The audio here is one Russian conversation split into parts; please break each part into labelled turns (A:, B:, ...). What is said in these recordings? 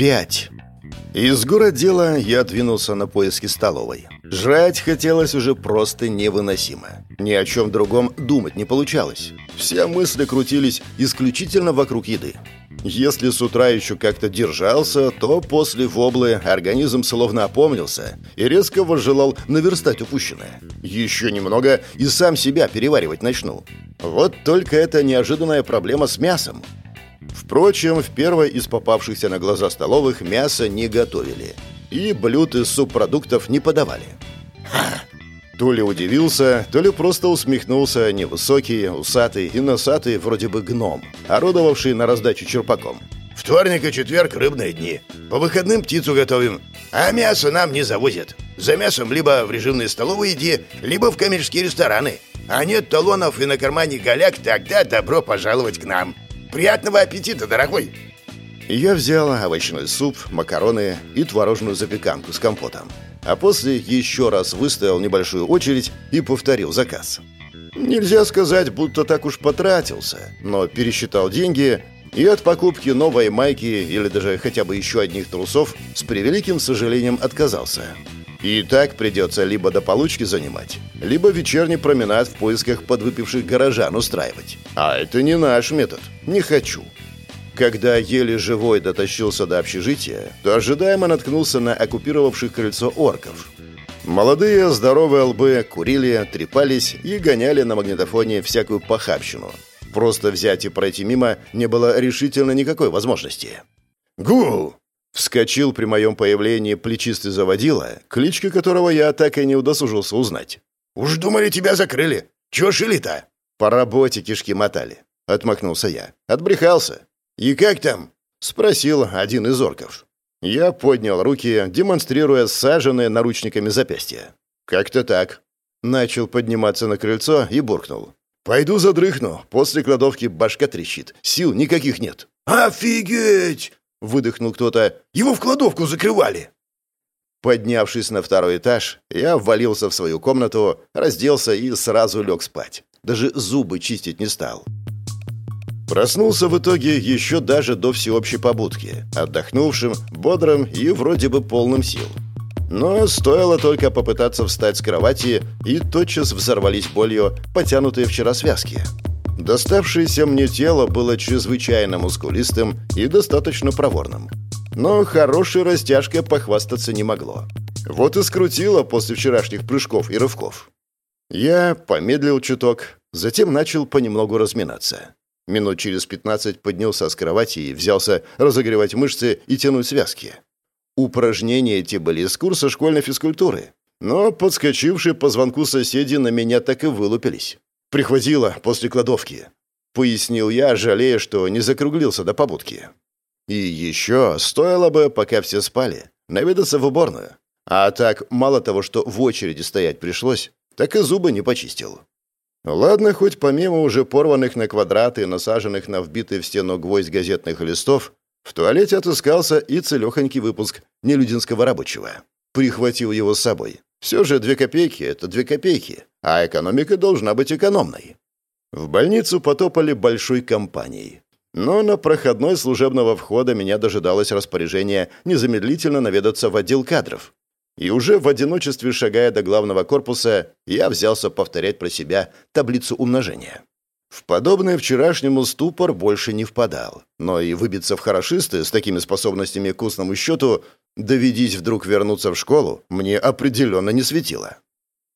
A: Пять. Из городдела я двинулся на поиски столовой. Жрать хотелось уже просто невыносимо. Ни о чем другом думать не получалось. Все мысли крутились исключительно вокруг еды. Если с утра еще как-то держался, то после воблы организм словно опомнился и резко возжелал наверстать упущенное. Еще немного и сам себя переваривать начну. Вот только это неожиданная проблема с мясом. Впрочем, в первой из попавшихся на глаза столовых мясо не готовили. И блюд из субпродуктов не подавали. Ха! То ли удивился, то ли просто усмехнулся невысокий, усатый и носатый вроде бы гном, орудовавший на раздачу черпаком.
B: «Вторник и четверг – рыбные дни. По выходным птицу готовим. А мясо нам не завозят. За мясом либо в режимные столовые иди, либо в коммерческие рестораны. А нет талонов и на кармане голяк, тогда добро пожаловать к нам. Приятного аппетита, дорогой!»
A: Я взял овощной суп, макароны и творожную запеканку с компотом а после еще раз выстоял небольшую очередь и повторил заказ. Нельзя сказать, будто так уж потратился, но пересчитал деньги и от покупки новой майки или даже хотя бы еще одних трусов с превеликим сожалением отказался. И так придется либо до получки занимать, либо вечерний променад в поисках подвыпивших горожан устраивать. А это не наш метод. Не хочу. Когда еле живой дотащился до общежития, то ожидаемо наткнулся на оккупировавших крыльцо орков. Молодые здоровые лбы курили, трепались и гоняли на магнитофоне всякую похабщину. Просто взять и пройти мимо не было решительно никакой возможности.
B: «Гу!»
A: Вскочил при моем появлении плечистый заводила, клички которого я так и не удосужился узнать.
B: «Уж думали, тебя закрыли. Чего шили-то?»
A: «По работе кишки мотали», — отмахнулся я. «Отбрехался.
B: «И как там?»
A: — спросил один из орков. Я поднял руки, демонстрируя саженные наручниками запястья. «Как-то так». Начал подниматься на крыльцо и буркнул. «Пойду задрыхну. После кладовки башка трещит. Сил никаких нет».
B: «Офигеть!» — выдохнул кто-то. «Его в кладовку закрывали!»
A: Поднявшись на второй этаж, я ввалился в свою комнату, разделся и сразу лег спать. Даже зубы чистить не стал. Проснулся в итоге еще даже до всеобщей побудки, отдохнувшим, бодрым и вроде бы полным сил. Но стоило только попытаться встать с кровати, и тотчас взорвались болью потянутые вчера связки. Доставшееся мне тело было чрезвычайно мускулистым и достаточно проворным. Но хорошей растяжкой похвастаться не могло. Вот и скрутило после вчерашних прыжков и рывков. Я помедлил чуток, затем начал понемногу разминаться. Минут через пятнадцать поднялся с кровати и взялся разогревать мышцы и тянуть связки. Упражнения эти были из курса школьной физкультуры. Но подскочившие по звонку соседи на меня так и вылупились. «Прихватило после кладовки», — пояснил я, жалея, что не закруглился до побудки. И еще стоило бы, пока все спали, наведаться в уборную. А так, мало того, что в очереди стоять пришлось, так и зубы не почистил. Ладно, хоть помимо уже порванных на квадраты и насаженных на вбитый в стену гвоздь газетных листов, в туалете отыскался и целехонький выпуск нелюдинского рабочего. Прихватил его с собой. Все же две копейки — это две копейки, а экономика должна быть экономной. В больницу потопали большой компанией. Но на проходной служебного входа меня дожидалось распоряжение незамедлительно наведаться в отдел кадров. И уже в одиночестве, шагая до главного корпуса, я взялся повторять про себя таблицу умножения. В подобный вчерашнему ступор больше не впадал. Но и выбиться в хорошисты с такими способностями к устному счету, доведись вдруг вернуться в школу, мне определенно не светило.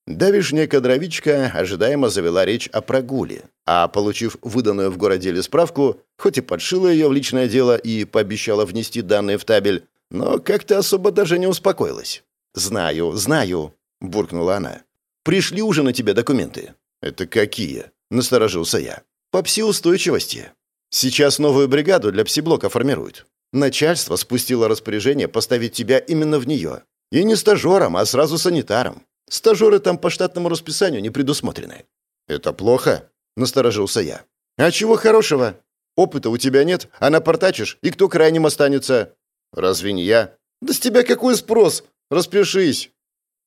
A: Давишняя кадровичка ожидаемо завела речь о прогуле, а, получив выданную в городеле справку, хоть и подшила ее в личное дело и пообещала внести данные в табель, но как-то особо даже не успокоилась. «Знаю, знаю», — буркнула она. «Пришли уже на тебя документы». «Это какие?» — насторожился я. «По псиустойчивости. Сейчас новую бригаду для псиблока формируют. Начальство спустило распоряжение поставить тебя именно в нее. И не стажером, а сразу санитаром. Стажеры там по штатному расписанию не предусмотрены». «Это плохо?» — насторожился я. «А чего хорошего? Опыта у тебя нет, а напортачишь, и кто крайним останется?» «Разве не я?» «Да с тебя какой спрос? Распишись!»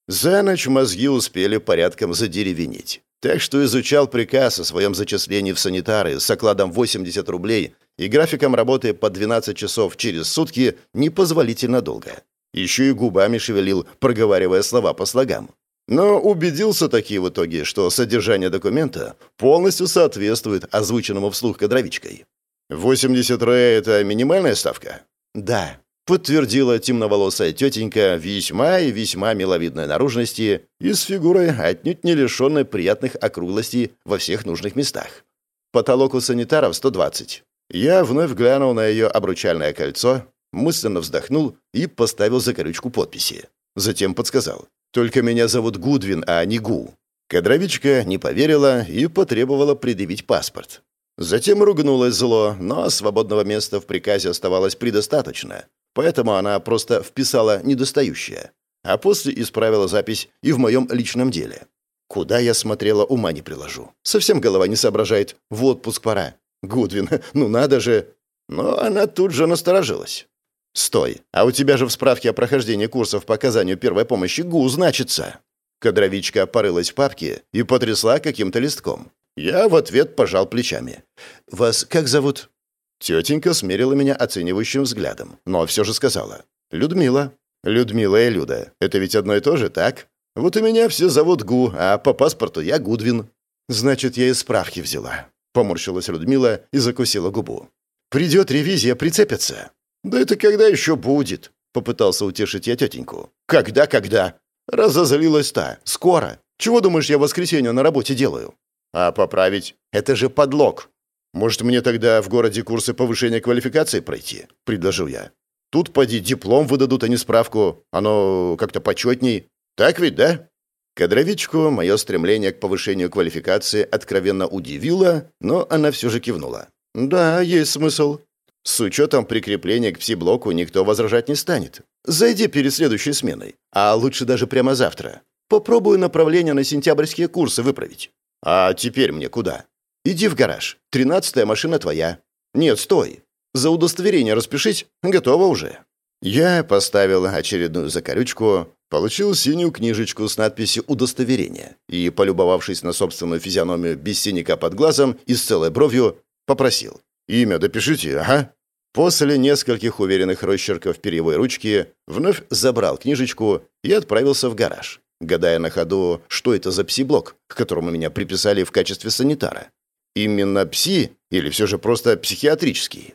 A: За ночь мозги успели порядком задеревенеть. Так что изучал приказ о своем зачислении в санитары с окладом 80 рублей и графиком работы по 12 часов через сутки непозволительно долго. Еще и губами шевелил, проговаривая слова по слогам. Но убедился таки в итоге, что содержание документа полностью соответствует озвученному вслух кадровичкой. 80 рэ — это минимальная ставка? Да, подтвердила темноволосая тетенька весьма и весьма миловидной наружности и с фигурой отнюдь не лишенной приятных округлостей во всех нужных местах. Потолок у санитаров 120. Я вновь глянул на ее обручальное кольцо, мысленно вздохнул и поставил закорючку подписи. Затем подсказал. «Только меня зовут Гудвин, а не Гу». Кадровичка не поверила и потребовала предъявить паспорт. Затем ругнулась зло, но свободного места в приказе оставалось предостаточно, поэтому она просто вписала недостающее, а после исправила запись и в моем личном деле. Куда я смотрела, ума не приложу. Совсем голова не соображает. В отпуск пора. Гудвин, ну надо же. Но она тут же насторожилась. «Стой, а у тебя же в справке о прохождении курсов по оказанию первой помощи ГУ значится». Кадровичка порылась в папке и потрясла каким-то листком. Я в ответ пожал плечами. «Вас как зовут?» Тетенька смерила меня оценивающим взглядом, но все же сказала. «Людмила». «Людмила и Люда. Это ведь одно и то же, так? Вот и меня все зовут Гу, а по паспорту я Гудвин». «Значит, я из справки взяла». Поморщилась Людмила и закусила губу. «Придет ревизия, прицепятся». «Да это когда еще будет?» Попытался утешить я тетеньку. «Когда, когда?» Разозлилась та. «Скоро. Чего думаешь, я в воскресенье на работе делаю?» А поправить — это же подлог. Может, мне тогда в городе курсы повышения квалификации пройти? Предложил я. Тут, поди, диплом выдадут, а не справку. Оно как-то почетней. Так ведь, да? Кадровичку мое стремление к повышению квалификации откровенно удивило, но она все же кивнула. «Да, есть смысл. С учетом прикрепления к пси-блоку никто возражать не станет. Зайди перед следующей сменой, а лучше даже прямо завтра. Попробую направление на сентябрьские курсы выправить. «А теперь мне куда?» «Иди в гараж. Тринадцатая машина твоя». «Нет, стой. За удостоверение распишись. Готово уже». Я поставил очередную закорючку, получил синюю книжечку с надписью «Удостоверение» и, полюбовавшись на собственную физиономию без синяка под глазом и с целой бровью, попросил. «Имя допишите, ага». После нескольких уверенных росчерков перьевой ручки вновь забрал книжечку и отправился в гараж гадая на ходу, что это за пси-блок, к которому меня приписали в качестве санитара. Именно пси или все же просто психиатрический?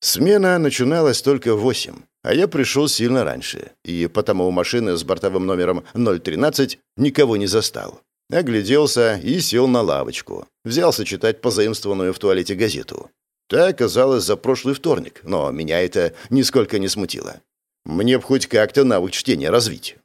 A: Смена начиналась только в 8, а я пришел сильно раньше, и потому у машины с бортовым номером 013 никого не застал. Огляделся и сел на лавочку. Взялся читать позаимствованную в туалете газету. Та оказалась за прошлый вторник, но меня это нисколько не смутило. Мне б хоть как-то навык чтения развить.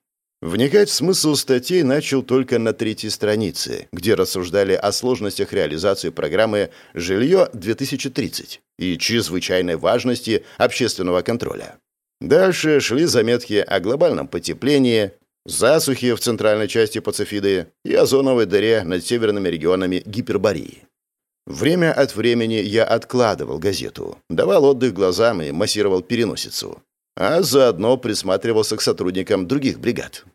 A: Вникать в смысл статей начал только на третьей странице, где рассуждали о сложностях реализации программы «Жилье-2030» и чрезвычайной важности общественного контроля. Дальше шли заметки о глобальном потеплении, засухе в центральной части Пацифиды и озоновой дыре над северными регионами Гипербории. Время от времени я откладывал газету, давал отдых глазам и массировал переносицу а заодно присматривался к сотрудникам других бригад.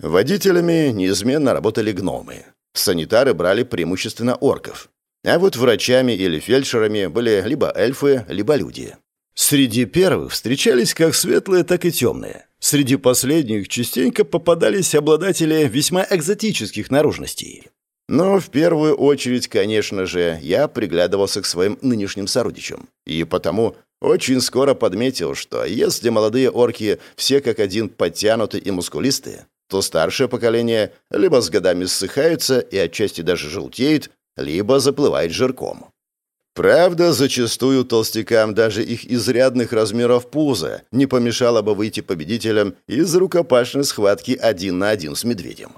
A: Водителями неизменно работали гномы. Санитары брали преимущественно орков. А вот врачами или фельдшерами были либо эльфы, либо люди. Среди первых встречались как светлые, так и темные. Среди последних частенько попадались обладатели весьма экзотических наружностей. Но в первую очередь, конечно же, я приглядывался к своим нынешним сородичам. И потому очень скоро подметил, что если молодые орки все как один подтянуты и мускулистые, то старшее поколение либо с годами ссыхается и отчасти даже желтеет, либо заплывает жирком. Правда, зачастую толстякам даже их изрядных размеров пуза не помешало бы выйти победителем из рукопашной схватки один на один с медведем.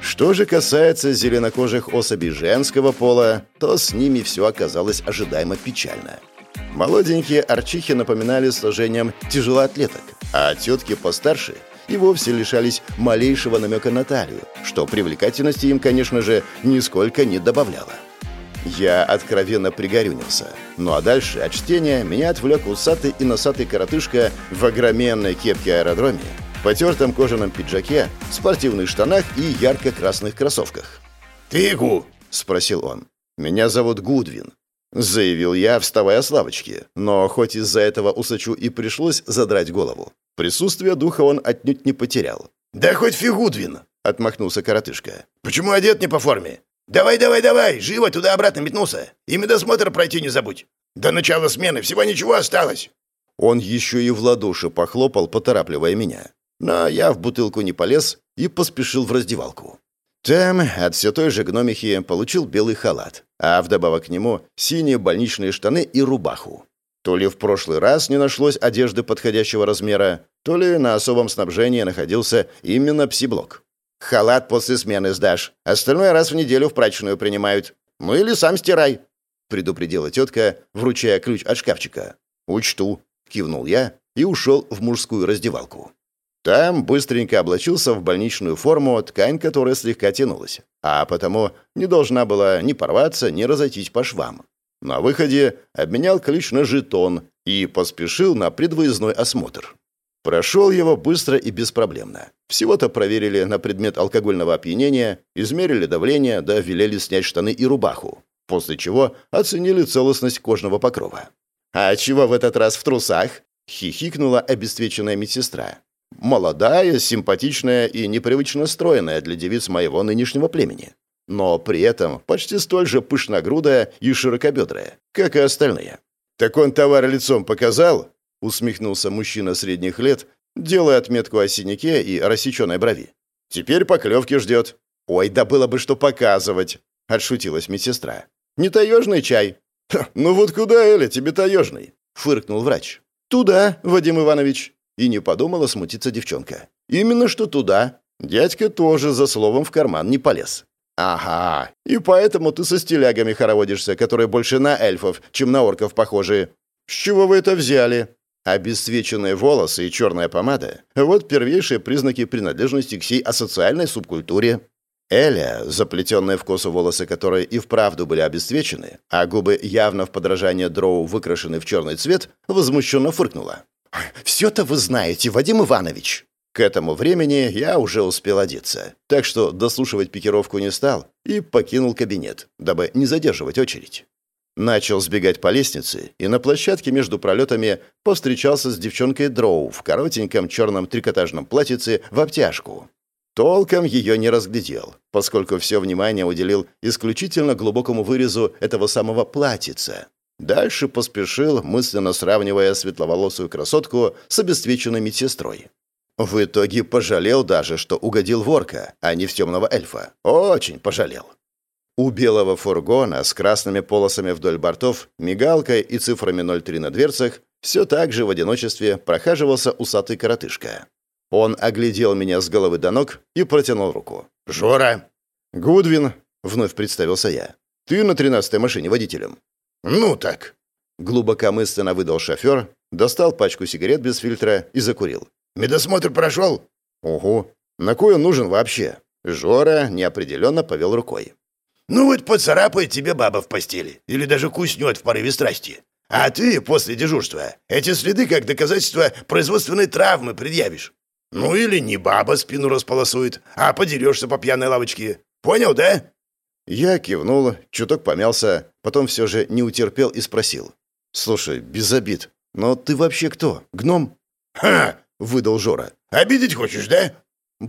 A: Что же касается зеленокожих особей женского пола, то с ними все оказалось ожидаемо печально – Молоденькие арчихи напоминали сложением тяжелоатлеток, а тетки постарше и вовсе лишались малейшего намека на талию, что привлекательности им, конечно же, нисколько не добавляло. Я откровенно пригорюнился. Ну а дальше от чтения меня отвлек усатый и носатый коротышка в огроменной кепке аэродроме, потертом кожаном пиджаке, спортивных штанах и ярко-красных кроссовках.
B: «Ты Гу?»
A: — спросил он. «Меня зовут Гудвин. Заявил я, вставая с лавочки. Но хоть из-за этого усачу и пришлось задрать голову. Присутствие духа он отнюдь не потерял.
B: «Да хоть фигудвин!»
A: — отмахнулся коротышка.
B: «Почему одет не по форме? Давай, давай, давай! Живо туда-обратно метнулся! И медосмотр пройти не забудь! До начала смены всего ничего осталось!»
A: Он еще и в ладоши похлопал, поторапливая меня. Но я в бутылку не полез и поспешил в раздевалку. Там от все той же гномихи получил белый халат, а вдобавок к нему синие больничные штаны и рубаху. То ли в прошлый раз не нашлось одежды подходящего размера, то ли на особом снабжении находился именно псиблок. «Халат после смены сдашь. Остальное раз в неделю в прачечную принимают. Ну или сам стирай», — предупредила тетка, вручая ключ от шкафчика. «Учту», — кивнул я и ушел в мужскую раздевалку. Там быстренько облачился в больничную форму, ткань которой слегка тянулась, а потому не должна была ни порваться, ни разойтись по швам. На выходе обменял ключ на жетон и поспешил на предвыездной осмотр. Прошел его быстро и беспроблемно. Всего-то проверили на предмет алкогольного опьянения, измерили давление, да велели снять штаны и рубаху, после чего оценили целостность кожного покрова. «А чего в этот раз в трусах?» — хихикнула обесцвеченная медсестра. Молодая, симпатичная и непривычно стройная для девиц моего нынешнего племени. Но при этом почти столь же пышногрудая и широкобедрая, как и остальные. «Так он товар лицом показал?» — усмехнулся мужчина средних лет, делая отметку о синяке и рассеченной брови. «Теперь поклевки ждет». «Ой, да было бы что показывать!» — отшутилась медсестра. «Не таежный чай?» «Ну вот куда, Эля, тебе таежный?» — фыркнул врач. «Туда, Вадим Иванович», и не подумала смутиться девчонка. «Именно что туда. Дядька тоже за словом в карман не полез». «Ага, и поэтому ты со стилягами хороводишься, которые больше на эльфов, чем на орков похожи. С чего вы это взяли?» Обесцвеченные волосы и черная помада – вот первейшие признаки принадлежности к сей асоциальной субкультуре. Эля, заплетенные в косу волосы которые и вправду были обесцвечены, а губы явно в подражание дроу выкрашены в черный цвет, возмущенно фыркнула. «Все-то вы знаете, Вадим Иванович!» К этому времени я уже успел одеться, так что дослушивать пикировку не стал и покинул кабинет, дабы не задерживать очередь. Начал сбегать по лестнице и на площадке между пролетами повстречался с девчонкой Дроу в коротеньком черном трикотажном платьице в обтяжку. Толком ее не разглядел, поскольку все внимание уделил исключительно глубокому вырезу этого самого платьица. Дальше поспешил, мысленно сравнивая светловолосую красотку с обесцвеченной медсестрой. В итоге пожалел даже, что угодил в орка, а не в темного эльфа. Очень пожалел. У белого фургона с красными полосами вдоль бортов, мигалкой и цифрами 03 на дверцах все так же в одиночестве прохаживался усатый коротышка. Он оглядел меня с головы до ног и протянул руку.
B: «Жора!»
A: «Гудвин!» — вновь представился я. «Ты на тринадцатой машине водителем?»
B: «Ну так».
A: Глубокомысленно выдал шофер, достал пачку сигарет без фильтра и закурил.
B: «Медосмотр прошел?»
A: «Угу. На кой он нужен вообще?» Жора неопределенно повел рукой.
B: «Ну вот поцарапает тебе баба в постели. Или даже куснет в порыве страсти. А ты после дежурства эти следы как доказательство производственной травмы предъявишь. Ну или не баба спину располосует, а подерешься по пьяной лавочке. Понял, да?»
A: Я кивнул, чуток помялся, потом все же не утерпел и спросил. «Слушай, без обид, но ты вообще кто? Гном?»
B: «Ха!» — выдал Жора. «Обидеть хочешь, да?»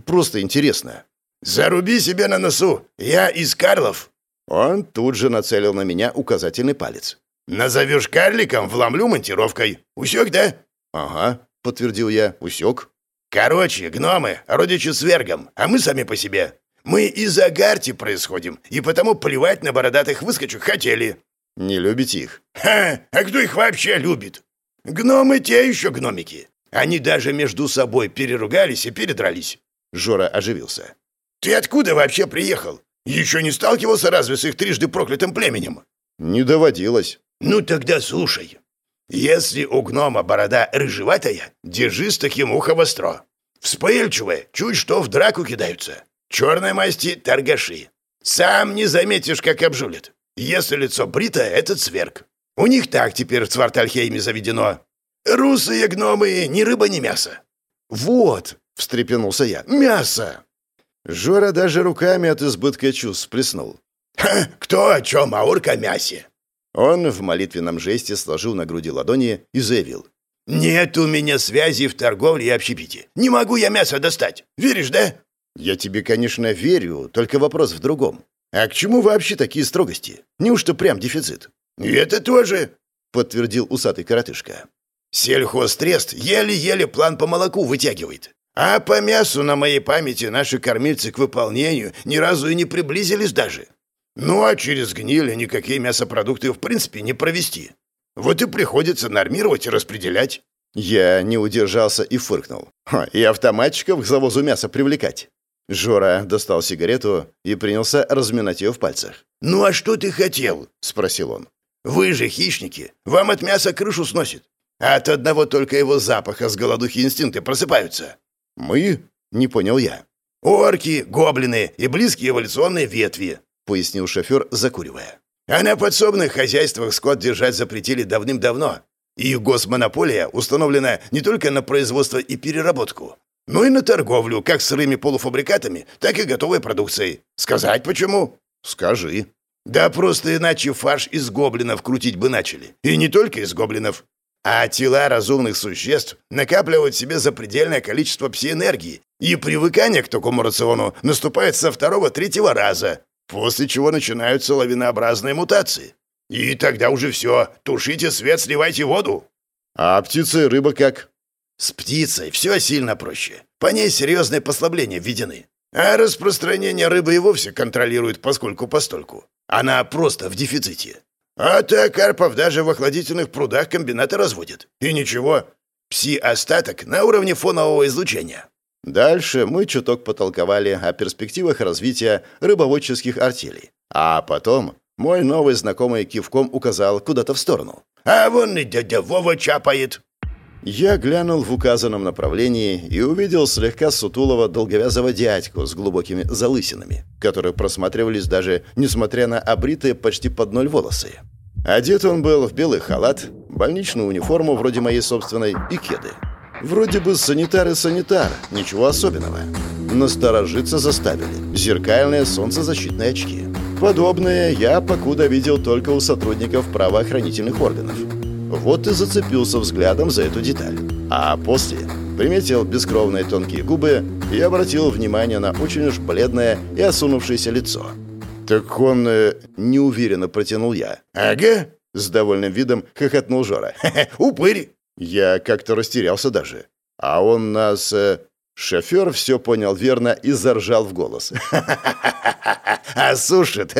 A: «Просто интересно».
B: «Заруби себе на носу! Я из Карлов!»
A: Он тут же нацелил на меня указательный палец.
B: «Назовешь карликом, вломлю монтировкой. Усек, да?»
A: «Ага», — подтвердил я, — «усек».
B: «Короче, гномы, родичи с вергом, а мы сами по себе. Мы из Агарти происходим, и потому плевать на бородатых выскочек хотели».
A: «Не любите их?»
B: «Ха! А кто их вообще любит? Гномы те еще гномики. Они даже между собой переругались и передрались».
A: Жора оживился.
B: «Ты откуда вообще приехал? Еще не сталкивался разве с их трижды проклятым племенем?»
A: «Не доводилось».
B: «Ну тогда слушай. Если у гнома борода рыжеватая, держи с таким ухо востро. Вспыльчивые, чуть что в драку кидаются. Черной масти – торгаши. Сам не заметишь, как обжулят. Если лицо бритое – это цверк. У них так теперь в Цвартальхейме заведено. Русые гномы – ни рыба, ни мясо.
A: «Вот!» – встрепенулся я. «Мясо!» Жора даже руками от избытка чувств сплеснул.
B: «Ха, кто о чем, а орк о мясе?»
A: Он в молитвенном жесте сложил на груди ладони и заявил.
B: «Нет у меня связи в торговле и общепите. Не могу я мясо достать. Веришь, да?»
A: «Я тебе, конечно, верю, только вопрос в другом. А к чему вообще такие строгости? Неужто прям дефицит?»
B: «И это тоже», —
A: подтвердил усатый коротышка.
B: «Сельхозтрест еле-еле план по молоку вытягивает. А по мясу на моей памяти наши кормильцы к выполнению ни разу и не приблизились даже. Ну а через гнили никакие мясопродукты в принципе не провести. Вот и приходится нормировать и распределять».
A: Я не удержался и фыркнул. «И автоматчиков к завозу мяса привлекать». Жора достал сигарету и принялся разминать ее в пальцах.
B: «Ну а что ты хотел?» — спросил он. «Вы же хищники. Вам от мяса крышу сносит. А от одного только его запаха с голодухи инстинкты просыпаются».
A: «Мы?» — не понял я.
B: «Орки, гоблины и близкие эволюционные ветви», — пояснил шофер, закуривая. «А на подсобных хозяйствах скот держать запретили давным-давно. И госмонополия установлена не только на производство и переработку, но и на торговлю как сырыми полуфабрикатами, так и готовой продукцией. Сказать почему?
A: Скажи.
B: Да просто иначе фарш из гоблинов крутить бы начали. И не только из гоблинов. А тела разумных существ накапливают в себе запредельное количество псиэнергии, и привыкание к такому рациону наступает со второго-третьего раза, после чего начинаются лавинообразные мутации. И тогда уже все, тушите свет, сливайте воду.
A: А птица и рыба как?
B: С птицей все сильно проще. По ней серьезные послабления введены. А распространение рыбы и вовсе контролирует поскольку-постольку. Она просто в дефиците. А так карпов даже в охладительных прудах комбинаты разводят. И ничего, пси-остаток на уровне фонового излучения.
A: Дальше мы чуток потолковали о перспективах развития рыбоводческих артелей. А потом мой новый знакомый кивком указал куда-то в сторону.
B: «А вон и дядя Вова чапает».
A: Я глянул в указанном направлении и увидел слегка сутулого долговязого дядьку с глубокими залысинами, которые просматривались даже несмотря на обритые почти под ноль волосы. Одет он был в белый халат, больничную униформу вроде моей собственной и кеды. Вроде бы санитар и санитар, ничего особенного. Насторожиться заставили. Зеркальные солнцезащитные очки. Подобное я покуда видел только у сотрудников правоохранительных органов. Вот и зацепился взглядом за эту деталь. А после приметил бескровные тонкие губы и обратил внимание на очень уж бледное и осунувшееся лицо. «Так он...» э, — неуверенно протянул я.
B: «Ага!»
A: — с довольным видом хохотнул Жора.
B: «Хе-хе, упырь!»
A: Я как-то растерялся даже. А он нас... Э... Шофер все понял верно и заржал в голос.
B: «А сушит?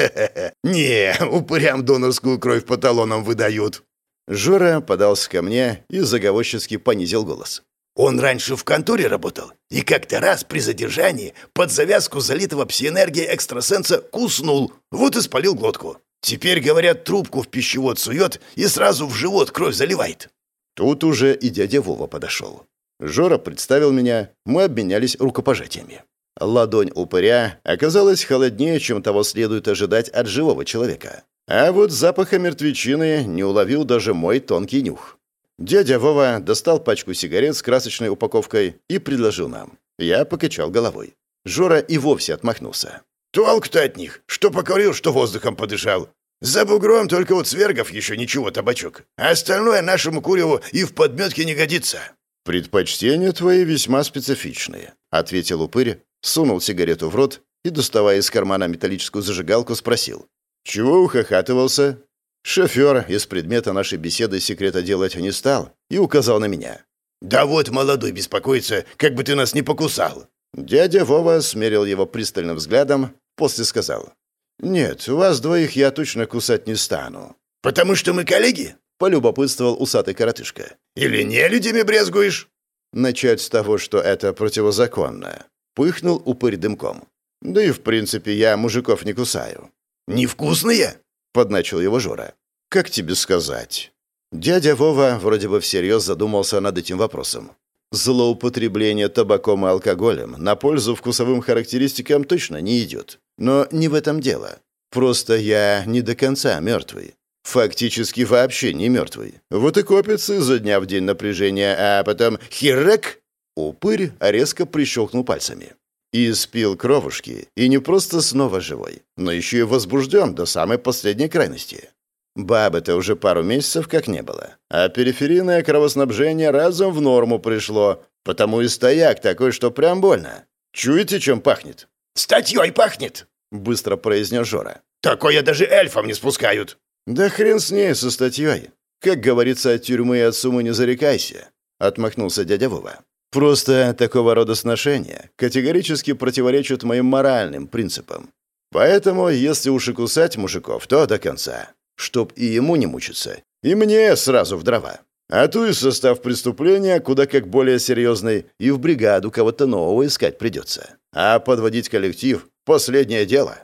B: Не, упырям донорскую кровь по талонам выдают».
A: Жора подался ко мне и заговорчески понизил голос.
B: Он раньше в конторе работал, и как-то раз при задержании под завязку залитого псиэнергией экстрасенса куснул, вот и спалил глотку. Теперь, говорят, трубку в пищевод сует и сразу в живот кровь заливает.
A: Тут уже и дядя Вова подошел. Жора представил меня, мы обменялись рукопожатиями. Ладонь упыря оказалась холоднее, чем того следует ожидать от живого человека. А вот запаха мертвечины не уловил даже мой тонкий нюх. Дядя Вова достал пачку сигарет с красочной упаковкой и предложил нам. Я покачал головой. Жора и вовсе отмахнулся.
B: «Толк-то от них, что покурил, что воздухом подышал. За бугром только вот свергов еще ничего, табачок. А остальное нашему куреву и в подметке не годится».
A: «Предпочтения твои весьма специфичные», — ответил упырь, сунул сигарету в рот и, доставая из кармана металлическую зажигалку, спросил. «Чего ухахатывался?» Шофер из предмета нашей беседы секрета делать не стал и указал на меня.
B: «Да вот молодой беспокоится, как бы ты нас не покусал».
A: Дядя Вова смерил его пристальным взглядом, после сказал. «Нет, вас двоих я точно кусать не стану».
B: «Потому что мы коллеги?»
A: — полюбопытствовал усатый коротышка.
B: «Или не людьми брезгуешь?»
A: «Начать с того, что это противозаконно». Пыхнул упырь дымком. «Да и в принципе я мужиков не кусаю».
B: «Невкусные?»
A: — подначил его Жора. «Как тебе сказать?» Дядя Вова вроде бы всерьез задумался над этим вопросом. Злоупотребление табаком и алкоголем на пользу вкусовым характеристикам точно не идет. Но не в этом дело. Просто я не до конца мертвый. Фактически вообще не мертвый. Вот и копится изо дня в день напряжение, а потом херек! Упырь резко прищелкнул пальцами. И спил кровушки, и не просто снова живой, но еще и возбужден до самой последней крайности. Бабы-то уже пару месяцев как не было. А периферийное кровоснабжение разом в норму пришло. Потому и стояк такой, что прям больно. Чуете, чем пахнет?
B: «Статьей пахнет!»
A: — Быстро произнес Жора.
B: «Такое даже эльфам не спускают!»
A: «Да хрен с ней, со статьей. Как говорится, от тюрьмы и от суммы не зарекайся», — отмахнулся дядя Вова. «Просто такого рода сношения категорически противоречат моим моральным принципам. Поэтому, если уж и кусать мужиков, то до конца чтоб и ему не мучиться, и мне сразу в дрова. А ту и состав преступления куда как более серьезный, и в бригаду кого-то нового искать придется. А подводить коллектив — последнее дело.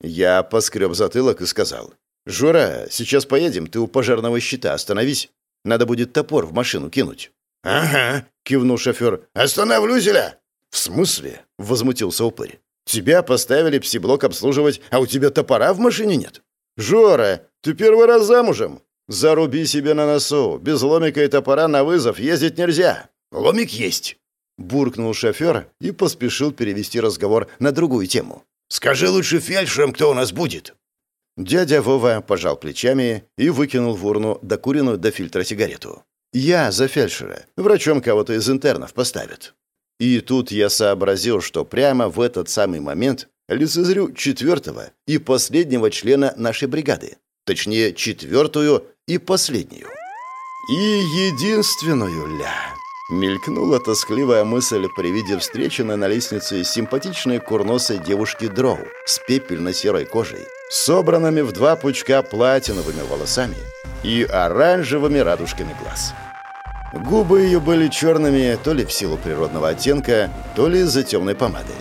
A: Я поскреб затылок и сказал. «Жора, сейчас поедем, ты у пожарного щита остановись. Надо будет топор в машину кинуть».
B: «Ага», —
A: кивнул шофер.
B: «Остановлю зеля».
A: «В смысле?» — возмутился упырь. «Тебя поставили псиблок обслуживать, а у тебя топора в машине нет?» «Жора, ты первый раз замужем? Заруби себе на носу. Без ломика и топора на вызов ездить нельзя».
B: «Ломик есть», —
A: буркнул шофер и поспешил перевести разговор на другую тему.
B: «Скажи лучше фельдшерам, кто у нас будет».
A: Дядя Вова пожал плечами и выкинул в урну докуренную до фильтра сигарету. «Я за фельдшера. Врачом кого-то из интернов поставят». И тут я сообразил, что прямо в этот самый момент лицезрю четвертого и последнего члена нашей бригады. Точнее, четвертую и последнюю. И единственную ля. Мелькнула тоскливая мысль при виде встреченной на лестнице симпатичной курносой девушки Дроу с пепельно-серой кожей, собранными в два пучка платиновыми волосами и оранжевыми радужками глаз. Губы ее были черными то ли в силу природного оттенка, то ли из-за темной помады.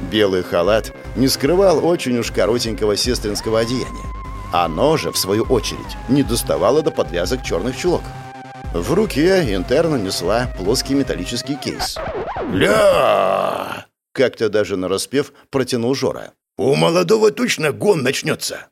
A: Белый халат не скрывал очень уж коротенького сестринского одеяния. Оно же, в свою очередь, не доставало до подвязок черных чулок. В руке интерна несла плоский металлический кейс.
B: «Ля!»
A: — как-то даже нараспев протянул Жора.
B: «У молодого точно гон начнется!»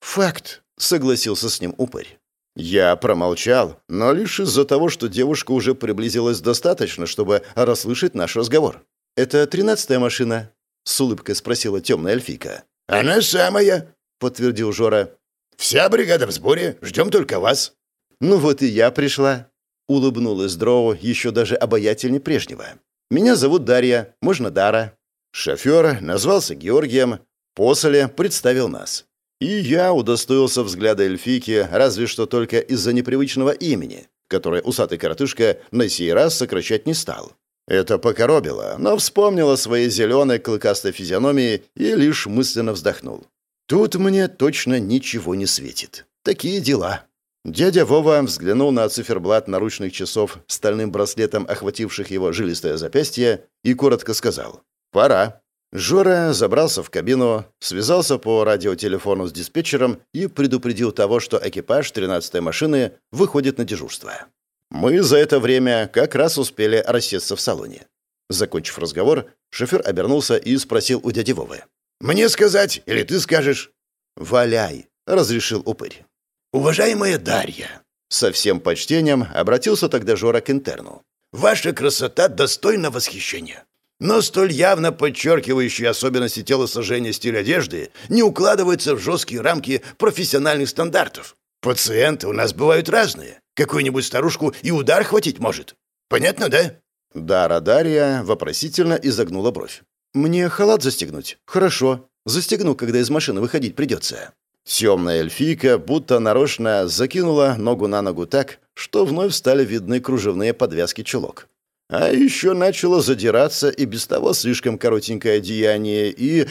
A: «Факт», — согласился с ним упырь. Я промолчал, но лишь из-за того, что девушка уже приблизилась достаточно, чтобы расслышать наш разговор. «Это тринадцатая машина?» — с улыбкой спросила темная эльфийка.
B: «Она самая», —
A: подтвердил Жора.
B: «Вся бригада в сборе. Ждем только вас».
A: «Ну вот и я пришла», — улыбнулась Дроу еще даже обаятельнее прежнего. «Меня зовут Дарья, можно Дара». Шофер назвался Георгием, после представил нас. И я удостоился взгляда эльфийки разве что только из-за непривычного имени, которое усатый коротышка на сей раз сокращать не стал. Это покоробило, но вспомнил о своей зеленой клыкастой физиономии и лишь мысленно вздохнул. Тут мне точно ничего не светит. Такие дела. Дядя Вова взглянул на циферблат наручных часов стальным браслетом, охвативших его жилистое запястье, и коротко сказал «Пора». Жора забрался в кабину, связался по радиотелефону с диспетчером и предупредил того, что экипаж 13-й машины выходит на дежурство. Мы за это время как раз успели рассесться в салоне. Закончив разговор, шофер обернулся и спросил у дяди Вовы.
B: «Мне сказать или ты скажешь?»
A: «Валяй», — разрешил упырь.
B: «Уважаемая Дарья», —
A: со всем почтением обратился тогда Жора к интерну.
B: «Ваша красота достойна восхищения. Но столь явно подчеркивающие особенности телосложения стиль одежды не укладывается в жесткие рамки профессиональных стандартов. Пациенты у нас бывают разные. Какую-нибудь старушку и удар хватить может. Понятно, да?»
A: Дара Дарья вопросительно изогнула бровь. «Мне халат застегнуть?» «Хорошо. Застегну, когда из машины выходить придется». Темная эльфийка будто нарочно закинула ногу на ногу так, что вновь стали видны кружевные подвязки чулок. А еще начало задираться и без того слишком коротенькое одеяние, и...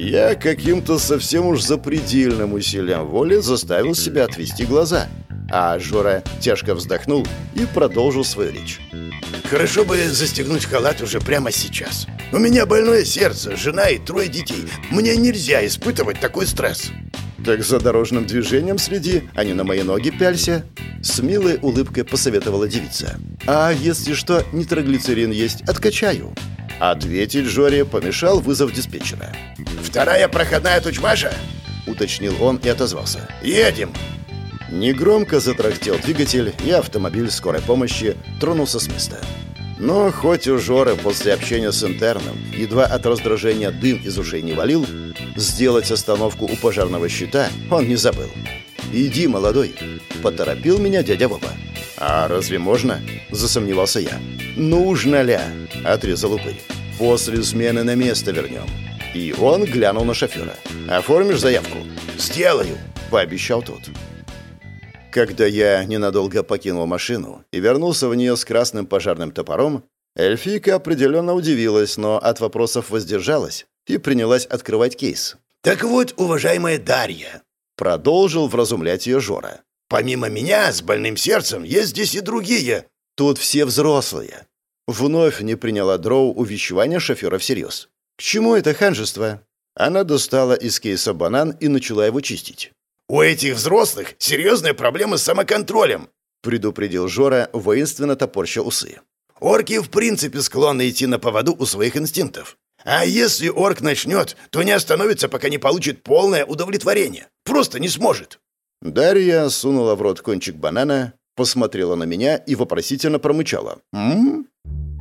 A: Я каким-то совсем уж запредельным усилием воли заставил себя отвести глаза. А Жора тяжко вздохнул и продолжил свою речь.
B: «Хорошо бы застегнуть халат уже прямо сейчас. У меня больное сердце, жена и трое детей. Мне нельзя испытывать такой стресс».
A: «Так за дорожным движением следи, а не на мои ноги пялься», — с милой улыбкой посоветовала девица. «А если что, нитроглицерин есть, откачаю». Ответить Жоре помешал вызов диспетчера.
B: «Вторая проходная тучмаша?»
A: — уточнил он и отозвался.
B: «Едем!»
A: Негромко затрахтел двигатель, и автомобиль скорой помощи тронулся с места. Но хоть у Жоры после общения с интерном едва от раздражения дым из ушей не валил, сделать остановку у пожарного щита он не забыл. «Иди, молодой!» — поторопил меня дядя Вова. «А разве можно?» — засомневался я. «Нужно ля!» — отрезал упырь. «После смены на место вернем». И он глянул на шофера. «Оформишь заявку?»
B: «Сделаю!»
A: — пообещал тот. Когда я ненадолго покинул машину и вернулся в нее с красным пожарным топором, эльфийка определенно удивилась, но от вопросов воздержалась и принялась открывать кейс.
B: «Так вот, уважаемая Дарья!»
A: Продолжил вразумлять ее Жора.
B: «Помимо меня, с больным сердцем, есть здесь и другие!»
A: «Тут все взрослые!» Вновь не приняла Дроу увещевания шофера всерьез. «К чему это ханжество?» Она достала из кейса банан и начала его чистить.
B: «У этих взрослых серьезные проблемы с самоконтролем»,
A: предупредил Жора, воинственно топорща усы.
B: «Орки в принципе склонны идти на поводу у своих инстинктов. А если орк начнет, то не остановится, пока не получит полное удовлетворение. Просто не сможет».
A: Дарья сунула в рот кончик банана, посмотрела на меня и вопросительно промычала. «М?»,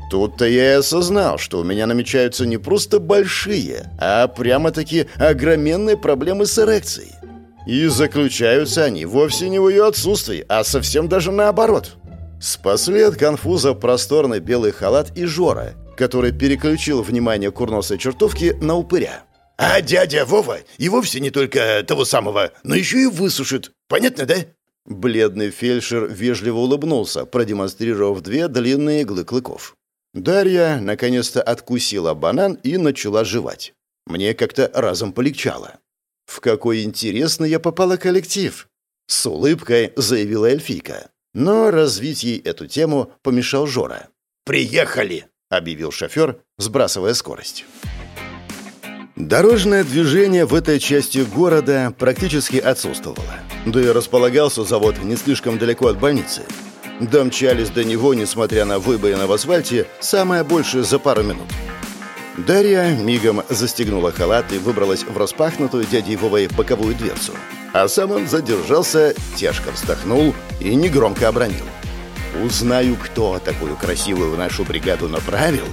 A: Тут-то я и осознал, что у меня намечаются не просто большие, а прямо-таки огроменные проблемы с эрекцией. И заключаются они вовсе не в ее отсутствии, а совсем даже наоборот. Спасли от конфуза просторный белый халат и Жора, который переключил внимание курносой чертовки на упыря.
B: «А дядя Вова и вовсе не только того самого, но еще и высушит. Понятно, да?»
A: Бледный фельдшер вежливо улыбнулся, продемонстрировав две длинные иглы клыков. Дарья наконец-то откусила банан и начала жевать. Мне как-то разом полегчало. «В какой интересный я попала коллектив!» С улыбкой заявила эльфийка. Но развить ей эту тему помешал Жора.
B: «Приехали!»
A: — объявил шофер, сбрасывая скорость. Дорожное движение в этой части города практически отсутствовало. Да и располагался завод не слишком далеко от больницы. Домчались до него, несмотря на выбоины в асфальте, самое большее за пару минут. Дарья мигом застегнула халат и выбралась в распахнутую дядей Вовой боковую дверцу. А сам он задержался, тяжко вздохнул и негромко обронил. «Узнаю, кто такую красивую нашу бригаду направил».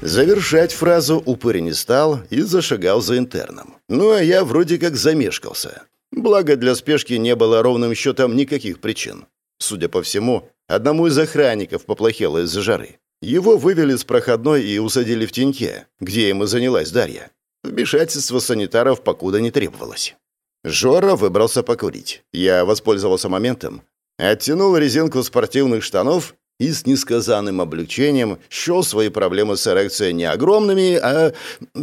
A: Завершать фразу упырь не стал и зашагал за интерном. Ну, а я вроде как замешкался. Благо, для спешки не было ровным счетом никаких причин. Судя по всему, одному из охранников поплохело из-за жары. Его вывели с проходной и усадили в теньке, где и занялась Дарья. Вмешательство санитаров покуда не требовалось. Жора выбрался покурить. Я воспользовался моментом, оттянул резинку спортивных штанов и с несказанным облегчением счел свои проблемы с эрекцией не огромными, а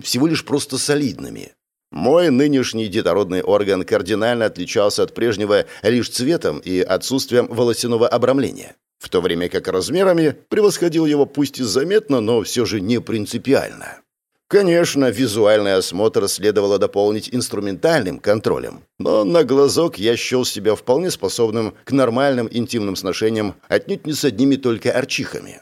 A: всего лишь просто солидными. Мой нынешний детородный орган кардинально отличался от прежнего лишь цветом и отсутствием волосяного обрамления в то время как размерами превосходил его пусть и заметно, но все же не принципиально. Конечно, визуальный осмотр следовало дополнить инструментальным контролем, но на глазок я счел себя вполне способным к нормальным интимным сношениям отнюдь не с одними только арчихами.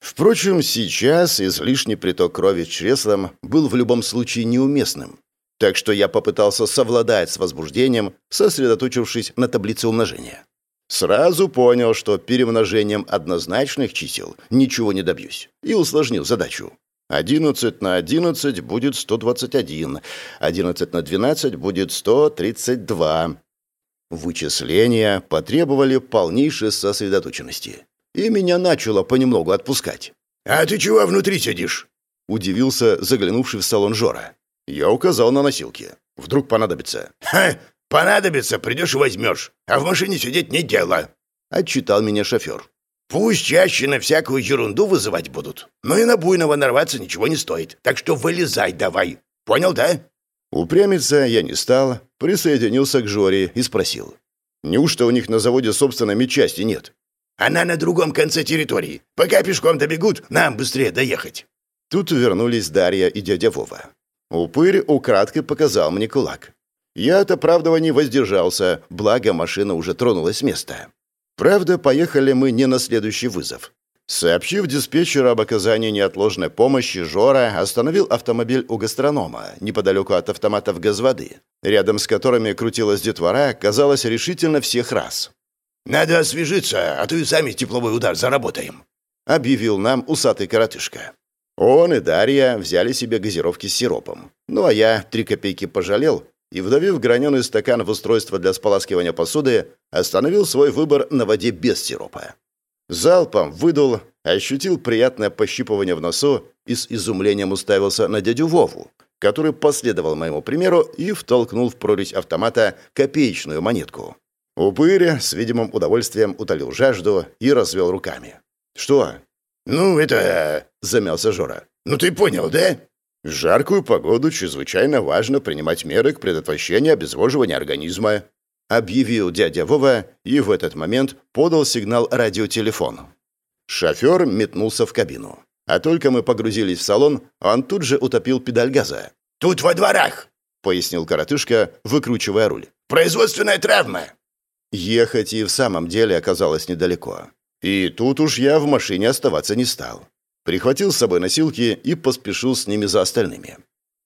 A: Впрочем, сейчас излишний приток крови с чреслом был в любом случае неуместным, так что я попытался совладать с возбуждением, сосредоточившись на таблице умножения. Сразу понял, что перемножением однозначных чисел ничего не добьюсь, и усложнил задачу. 11 на 11 будет 121, 11 на 12 будет 132. Вычисления потребовали полнейшей сосредоточенности, и меня начало понемногу отпускать.
B: «А ты чего внутри сидишь?»
A: — удивился заглянувший в салон Жора. Я указал на носилки. Вдруг понадобится.
B: «Ха! Понадобится, придешь и возьмешь. А в машине сидеть не дело», — отчитал меня шофер. «Пусть чаще на всякую ерунду вызывать будут. Но и на буйного нарваться ничего не стоит. Так что вылезай давай. Понял, да?»
A: Упрямиться я не стал, присоединился к Жоре и спросил. «Неужто у них на заводе собственной медчасти нет?»
B: «Она на другом конце территории. Пока пешком добегут, нам быстрее доехать».
A: Тут вернулись Дарья и дядя Вова. Упырь украдкой показал мне кулак. Я от оправдываний воздержался, благо машина уже тронулась с места. Правда, поехали мы не на следующий вызов. Сообщив диспетчеру об оказании неотложной помощи, Жора остановил автомобиль у гастронома, неподалеку от автоматов газводы, рядом с которыми крутилась детвора, казалось, решительно всех раз.
B: «Надо освежиться, а то и сами тепловой удар заработаем», —
A: объявил нам усатый коротышка. Он и Дарья взяли себе газировки с сиропом. Ну а я три копейки пожалел и, вдавив граненый стакан в устройство для споласкивания посуды, остановил свой выбор на воде без сиропа. Залпом выдул, ощутил приятное пощипывание в носу и с изумлением уставился на дядю Вову, который последовал моему примеру и втолкнул в прорезь автомата копеечную монетку. Упырь с видимым удовольствием утолил жажду и развел руками. «Что?»
B: «Ну, это...»
A: — замялся Жора.
B: «Ну, ты понял, да?»
A: В жаркую погоду чрезвычайно важно принимать меры к предотвращению обезвоживания организма, объявил дядя Вова и в этот момент подал сигнал радиотелефону. Шофер метнулся в кабину. А только мы погрузились в салон, он тут же утопил педаль газа.
B: «Тут во дворах», —
A: пояснил коротышка, выкручивая руль.
B: «Производственная травма».
A: Ехать и в самом деле оказалось недалеко. И тут уж я в машине оставаться не стал. Прихватил с собой носилки и поспешил с ними за остальными.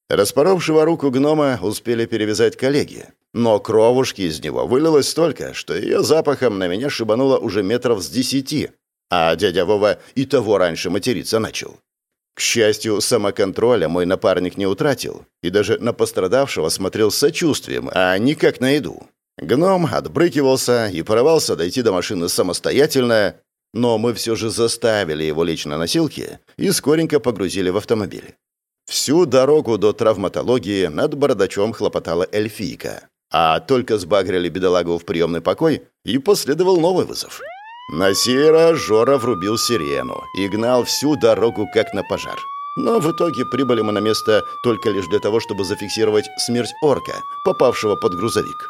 A: Распоровшего руку гнома успели перевязать коллеги, но кровушки из него вылилось столько, что ее запахом на меня шибануло уже метров с десяти, а дядя Вова и того раньше материться начал. К счастью, самоконтроля мой напарник не утратил и даже на пострадавшего смотрел с сочувствием, а не как на еду. Гном отбрыкивался и порывался дойти до машины самостоятельно, но мы все же заставили его лечь на носилки и скоренько погрузили в автомобиль. Всю дорогу до травматологии над бородачом хлопотала эльфийка, а только сбагрили бедолагу в приемный покой, и последовал новый вызов. На сей раз Жора врубил сирену и гнал всю дорогу как на пожар. Но в итоге прибыли мы на место только лишь для того, чтобы зафиксировать смерть орка, попавшего под грузовик.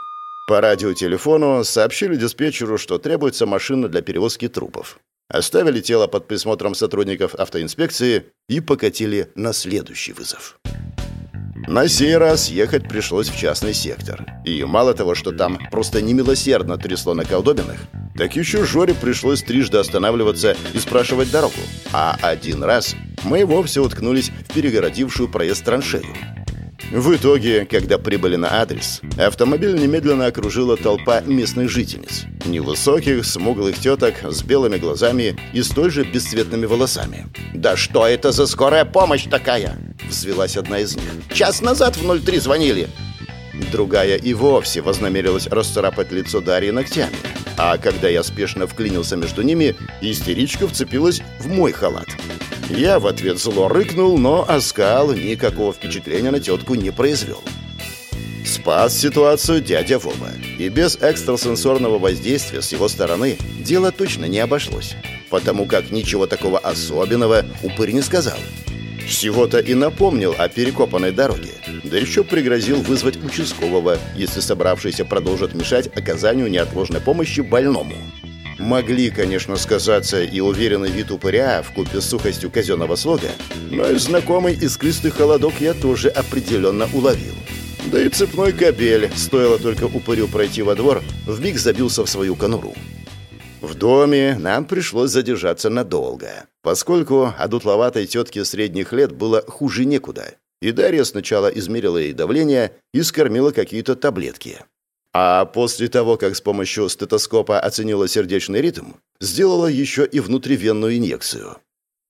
A: По радиотелефону сообщили диспетчеру, что требуется машина для перевозки трупов. Оставили тело под присмотром сотрудников автоинспекции и покатили на следующий вызов. На сей раз ехать пришлось в частный сектор. И мало того, что там просто немилосердно трясло на колдобинах, так еще Жоре пришлось трижды останавливаться и спрашивать дорогу. А один раз мы вовсе уткнулись в перегородившую проезд траншею. В итоге, когда прибыли на адрес, автомобиль немедленно окружила толпа местных жительниц. Невысоких, смуглых теток с белыми глазами и столь же бесцветными волосами.
B: «Да что это за скорая помощь такая?»
A: — взвелась одна из них.
B: «Час назад в 03 звонили».
A: Другая и вовсе вознамерилась расцарапать лицо Дарьи ногтями. А когда я спешно вклинился между ними, истеричка вцепилась в мой халат. Я в ответ зло рыкнул, но оскал никакого впечатления на тетку не произвел. Спас ситуацию дядя Вова. И без экстрасенсорного воздействия с его стороны дело точно не обошлось. Потому как ничего такого особенного упырь не сказал. Всего-то и напомнил о перекопанной дороге. Да еще пригрозил вызвать участкового, если собравшиеся продолжат мешать оказанию неотложной помощи больному. Могли, конечно, сказаться и уверенный вид упыря в купе с сухостью казенного слога, но и знакомый искристый холодок я тоже определенно уловил. Да и цепной кабель, стоило только упырю пройти во двор, вмиг забился в свою конуру. В доме нам пришлось задержаться надолго, поскольку одутловатой тетке средних лет было хуже некуда, и Дарья сначала измерила ей давление и скормила какие-то таблетки. А после того, как с помощью стетоскопа оценила сердечный ритм, сделала еще и внутривенную инъекцию.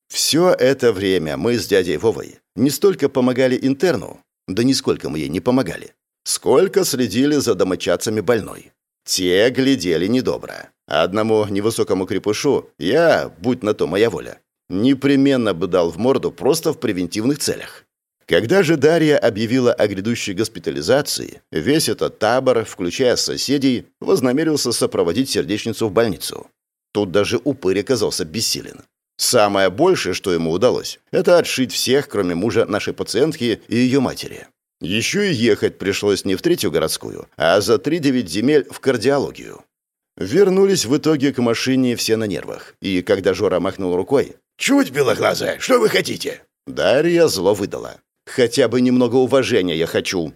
A: Все это время мы с дядей Вовой не столько помогали интерну, да нисколько мы ей не помогали, сколько следили за домочадцами больной. Те глядели недобро. Одному невысокому крепышу я, будь на то моя воля, непременно бы дал в морду просто в превентивных целях. Когда же Дарья объявила о грядущей госпитализации, весь этот табор, включая соседей, вознамерился сопроводить сердечницу в больницу. Тут даже упырь оказался бессилен. Самое большее, что ему удалось, это отшить всех, кроме мужа нашей пациентки и ее матери. Еще и ехать пришлось не в третью городскую, а за три-девять земель в кардиологию. Вернулись в итоге к машине все на нервах. И когда Жора махнул рукой...
B: «Чуть белоглазая, что вы хотите?»
A: Дарья зло выдала. Хотя бы немного уважения я хочу».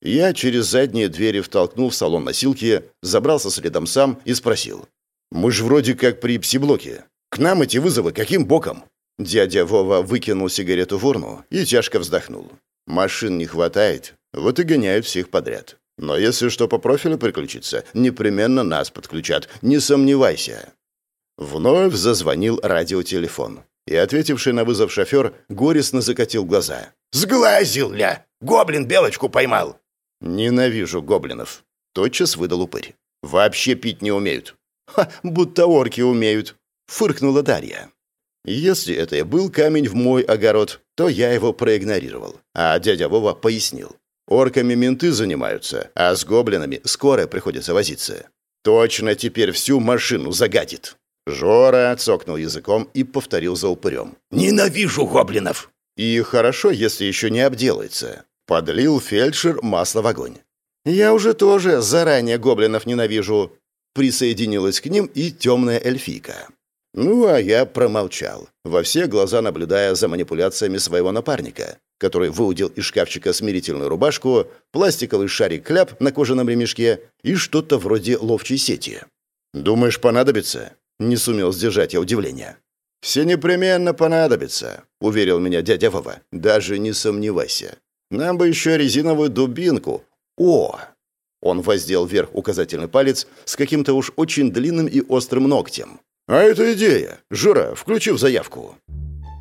A: Я через задние двери втолкнул в салон носилки, забрался следом сам и спросил. «Мы ж вроде как при псиблоке. К нам эти вызовы каким боком?» Дядя Вова выкинул сигарету в урну и тяжко вздохнул. «Машин не хватает, вот и гоняют всех подряд. Но если что по профилю приключится, непременно нас подключат, не сомневайся». Вновь зазвонил радиотелефон и ответивший на вызов шофер горестно закатил глаза.
B: «Сглазил, ля! Гоблин белочку поймал!»
A: «Ненавижу гоблинов», — тотчас выдал упырь. «Вообще пить не умеют». «Ха, будто орки умеют», — фыркнула Дарья. Если это и был камень в мой огород, то я его проигнорировал. А дядя Вова пояснил. Орками менты занимаются, а с гоблинами скоро приходится возиться. Точно теперь всю машину загадит. Жора цокнул языком и повторил за упырем.
B: «Ненавижу гоблинов!»
A: И хорошо, если еще не обделается. Подлил фельдшер масло в огонь. «Я уже тоже заранее гоблинов ненавижу», присоединилась к ним и темная эльфийка. Ну, а я промолчал, во все глаза наблюдая за манипуляциями своего напарника, который выудил из шкафчика смирительную рубашку, пластиковый шарик-кляп на кожаном ремешке и что-то вроде ловчей сети. «Думаешь, понадобится?» Не сумел сдержать я удивление. «Все непременно понадобится», — уверил меня дядя Вова. «Даже не сомневайся. Нам бы еще резиновую дубинку. О!» Он воздел вверх указательный палец с каким-то уж очень длинным и острым ногтем. «А это идея. Жура, включи в заявку».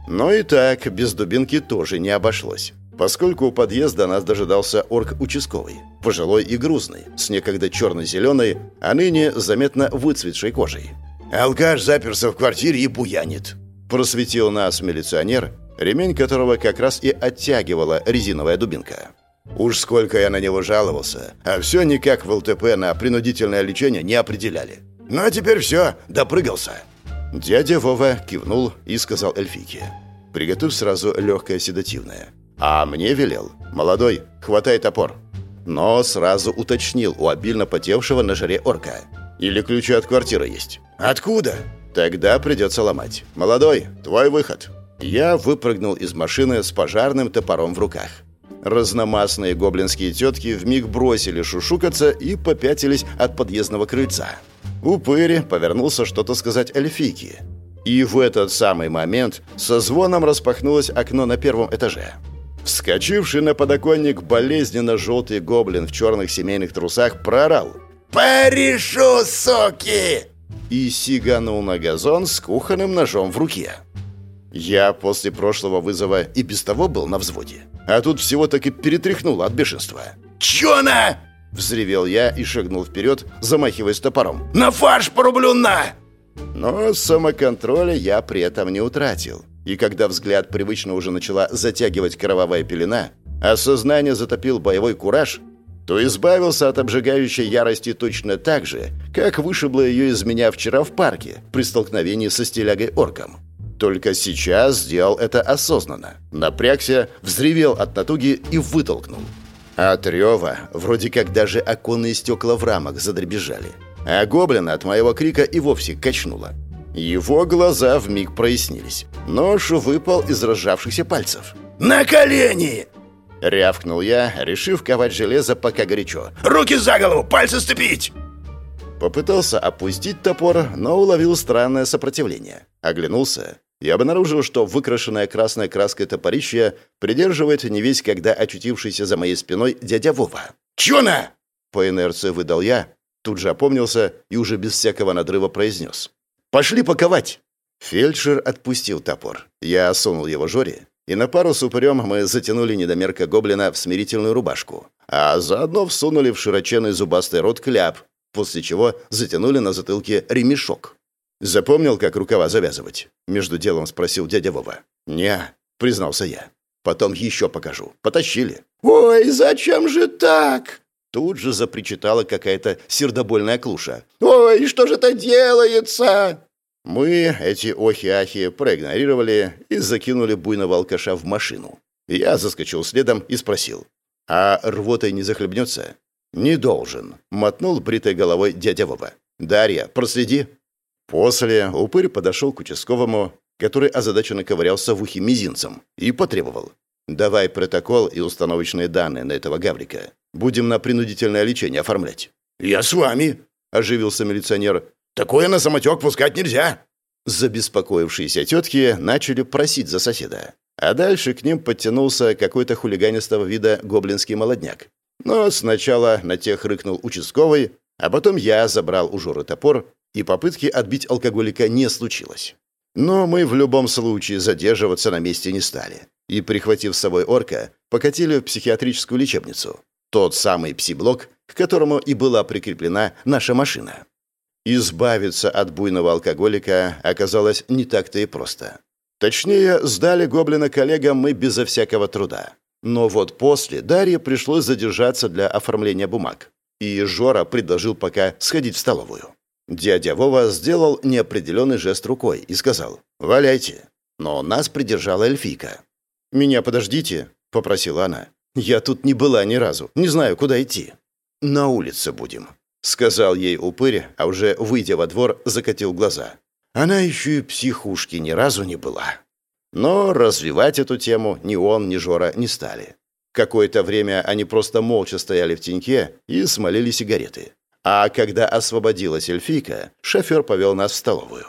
A: Но и так без дубинки тоже не обошлось, поскольку у подъезда нас дожидался орк-участковый, пожилой и грузный, с некогда черно-зеленой, а ныне заметно выцветшей кожей.
B: «Алкаш заперся в квартире и буянит», –
A: просветил нас милиционер, ремень которого как раз и оттягивала резиновая дубинка. Уж сколько я на него жаловался, а все никак в ЛТП на принудительное лечение не определяли.
B: «Ну а теперь все, допрыгался».
A: Дядя Вова кивнул и сказал эльфийке. «Приготовь сразу легкое седативное». А мне велел. «Молодой, хватай топор». Но сразу уточнил у обильно потевшего на жаре орка. «Или ключи от квартиры есть?»
B: «Откуда?»
A: «Тогда придется ломать. Молодой, твой выход». Я выпрыгнул из машины с пожарным топором в руках. Разномастные гоблинские тетки вмиг бросили шушукаться и попятились от подъездного крыльца. Упырь повернулся что-то сказать эльфийке. И в этот самый момент со звоном распахнулось окно на первом этаже. Вскочивший на подоконник болезненно желтый гоблин в черных семейных трусах проорал.
B: «Порешу, соки!»
A: И сиганул на газон с кухонным ножом в руке. Я после прошлого вызова и без того был на взводе. А тут всего таки перетряхнуло от бешенства.
B: «Чё на?»
A: Взревел я и шагнул вперед, замахиваясь топором.
B: «На фарш порублю на!»
A: Но самоконтроля я при этом не утратил. И когда взгляд привычно уже начала затягивать кровавая пелена, а сознание затопил боевой кураж, то избавился от обжигающей ярости точно так же, как вышибло ее из меня вчера в парке при столкновении со стилягой-орком. Только сейчас сделал это осознанно. Напрягся, взревел от натуги и вытолкнул. От рева вроде как даже оконные стекла в рамах задребежали. А гоблина от моего крика и вовсе качнуло. Его глаза вмиг прояснились. Нож выпал из разжавшихся пальцев.
B: «На колени!»
A: Рявкнул я, решив ковать железо пока горячо.
B: «Руки за голову! Пальцы сцепить!»
A: Попытался опустить топор, но уловил странное сопротивление. Оглянулся и обнаружил, что выкрашенная красной краской топорище придерживает не весь когда очутившийся за моей спиной дядя Вова.
B: «Чё на?»
A: По инерции выдал я, тут же опомнился и уже без всякого надрыва произнес. «Пошли паковать!» Фельдшер отпустил топор. Я сунул его Жоре, и на пару с упырем мы затянули недомерка гоблина в смирительную рубашку, а заодно всунули в широченный зубастый рот кляп, после чего затянули на затылке ремешок. «Запомнил, как рукава завязывать?» — между делом спросил дядя Вова. «Не», — признался я. «Потом еще покажу. Потащили».
B: «Ой, зачем же так?»
A: Тут же запричитала какая-то сердобольная клуша.
B: «Ой, что же это делается?»
A: Мы эти охи-ахи проигнорировали и закинули буйного алкаша в машину. Я заскочил следом и спросил. «А рвотой не захлебнется?» «Не должен», — мотнул бритой головой дядя Вова. «Дарья, проследи». После упырь подошел к участковому, который озадаченно ковырялся в ухе мизинцем, и потребовал. «Давай протокол и установочные данные на этого гаврика. Будем на принудительное лечение оформлять».
B: «Я с вами», — оживился милиционер. «Такое на самотек пускать нельзя».
A: Забеспокоившиеся тетки начали просить за соседа. А дальше к ним подтянулся какой-то хулиганистого вида гоблинский молодняк. Но сначала на тех рыкнул участковый, а потом я забрал у Жоры топор и попытки отбить алкоголика не случилось. Но мы в любом случае задерживаться на месте не стали. И, прихватив с собой орка, покатили в психиатрическую лечебницу. Тот самый пси-блок, к которому и была прикреплена наша машина. Избавиться от буйного алкоголика оказалось не так-то и просто. Точнее, сдали гоблина коллегам мы безо всякого труда. Но вот после Дарье пришлось задержаться для оформления бумаг. И Жора предложил пока сходить в столовую. Дядя Вова сделал неопределенный жест рукой и сказал «Валяйте». Но нас придержала эльфийка. «Меня подождите», — попросила она. «Я тут не была ни разу, не знаю, куда идти». «На улице будем», — сказал ей упырь, а уже, выйдя во двор, закатил глаза. Она еще и психушки ни разу не была. Но развивать эту тему ни он, ни Жора не стали. Какое-то время они просто молча стояли в теньке и смолили сигареты. А когда освободилась эльфийка, шофер повел нас в столовую.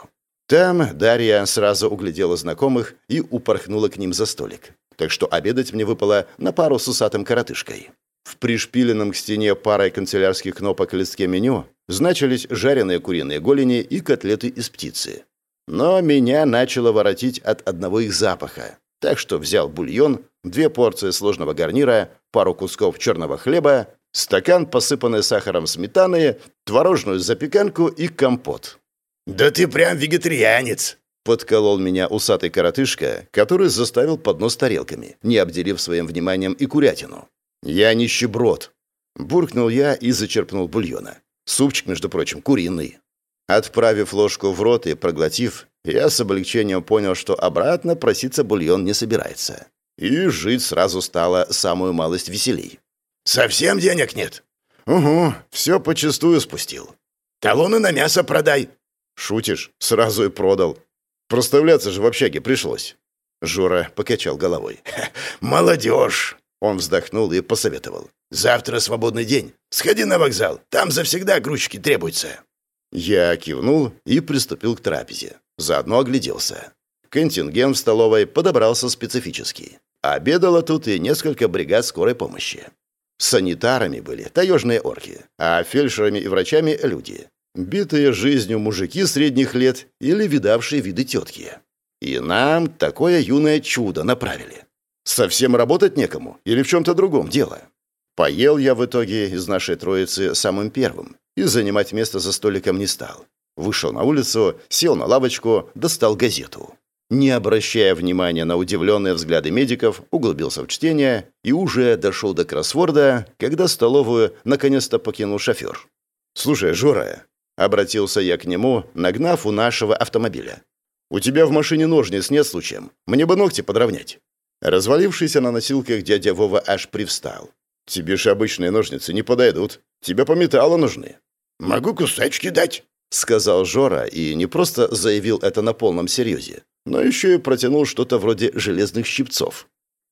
A: Там Дарья сразу углядела знакомых и упорхнула к ним за столик. Так что обедать мне выпало на пару с усатым коротышкой. В пришпиленном к стене парой канцелярских кнопок листке меню значились жареные куриные голени и котлеты из птицы. Но меня начало воротить от одного их запаха. Так что взял бульон, две порции сложного гарнира, пару кусков черного хлеба, стакан, посыпанный сахаром сметаны, творожную запеканку и компот.
B: «Да ты прям вегетарианец!»
A: Подколол меня усатый коротышка, который заставил поднос тарелками, не обделив своим вниманием и курятину. «Я нищеброд!» Буркнул я и зачерпнул бульона. Супчик, между прочим, куриный. Отправив ложку в рот и проглотив, я с облегчением понял, что обратно проситься бульон не собирается. И жить сразу стало самую малость веселей.
B: «Совсем денег нет?»
A: «Угу, все почистую спустил».
B: «Талоны на мясо продай».
A: «Шутишь? Сразу и продал. Проставляться же в общаге пришлось». Жора покачал головой.
B: «Молодежь!»
A: Он вздохнул и посоветовал.
B: «Завтра свободный день. Сходи на вокзал. Там завсегда грузчики требуются».
A: Я кивнул и приступил к трапезе. Заодно огляделся. Контингент в столовой подобрался специфический. Обедало тут и несколько бригад скорой помощи. Санитарами были таежные орки, а фельдшерами и врачами – люди. Битые жизнью мужики средних лет или видавшие виды тетки. И нам такое юное чудо направили. Совсем работать некому или в чем-то другом дело. Поел я в итоге из нашей троицы самым первым и занимать место за столиком не стал. Вышел на улицу, сел на лавочку, достал газету. Не обращая внимания на удивленные взгляды медиков, углубился в чтение и уже дошел до кроссворда, когда столовую наконец-то покинул шофер. «Слушай, Жора», — обратился я к нему, нагнав у нашего автомобиля. «У тебя в машине ножниц нет случаем? Мне бы ногти подровнять». Развалившийся на носилках дядя Вова аж привстал. «Тебе же обычные ножницы не подойдут. Тебе по металлу нужны».
B: «Могу кусачки дать», —
A: сказал Жора и не просто заявил это на полном серьезе, но еще и протянул что-то вроде железных щипцов.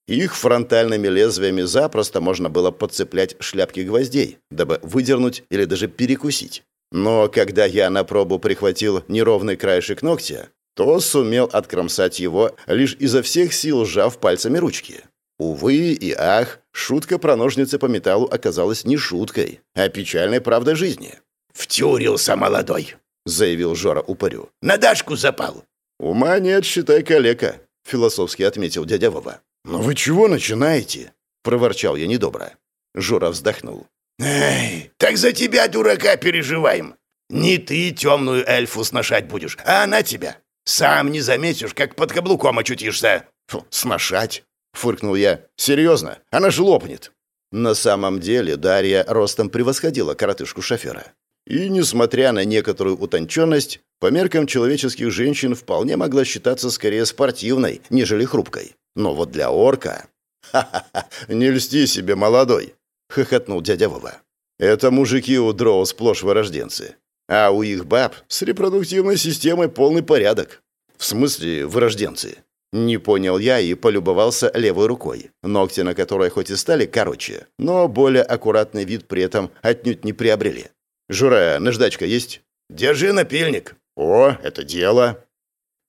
A: Их фронтальными лезвиями запросто можно было подцеплять шляпки гвоздей, дабы выдернуть или даже перекусить. Но когда я на пробу прихватил неровный краешек ногтя, то сумел откромсать его, лишь изо всех сил сжав пальцами ручки. Увы и ах, шутка про ножницы по металлу оказалась не шуткой, а печальной правдой жизни.
B: «Втюрился молодой», — заявил Жора упырю. «На Дашку запал.
A: «Ума нет, считай калека», — философски отметил дядя Вова.
B: «Но вы чего начинаете?»
A: — проворчал я недобро. Жора вздохнул.
B: «Эй, так за тебя, дурака, переживаем. Не ты темную эльфу сношать будешь, а она тебя. Сам не заметишь, как под каблуком очутишься».
A: Фу, «Сношать?» — фыркнул я. «Серьезно? Она же лопнет». На самом деле Дарья ростом превосходила коротышку шофера. И, несмотря на некоторую утонченность, по меркам человеческих женщин вполне могла считаться скорее спортивной, нежели хрупкой. Но вот для орка... «Ха-ха-ха, не льсти себе, молодой!» — хохотнул дядя Вова. «Это мужики у дроу сплошь вырожденцы. А у их баб с репродуктивной системой полный порядок. В смысле вырожденцы?» Не понял я и полюбовался левой рукой, ногти на которой хоть и стали короче, но более аккуратный вид при этом отнюдь не приобрели. «Жура, наждачка есть?»
B: «Держи напильник».
A: «О, это дело!»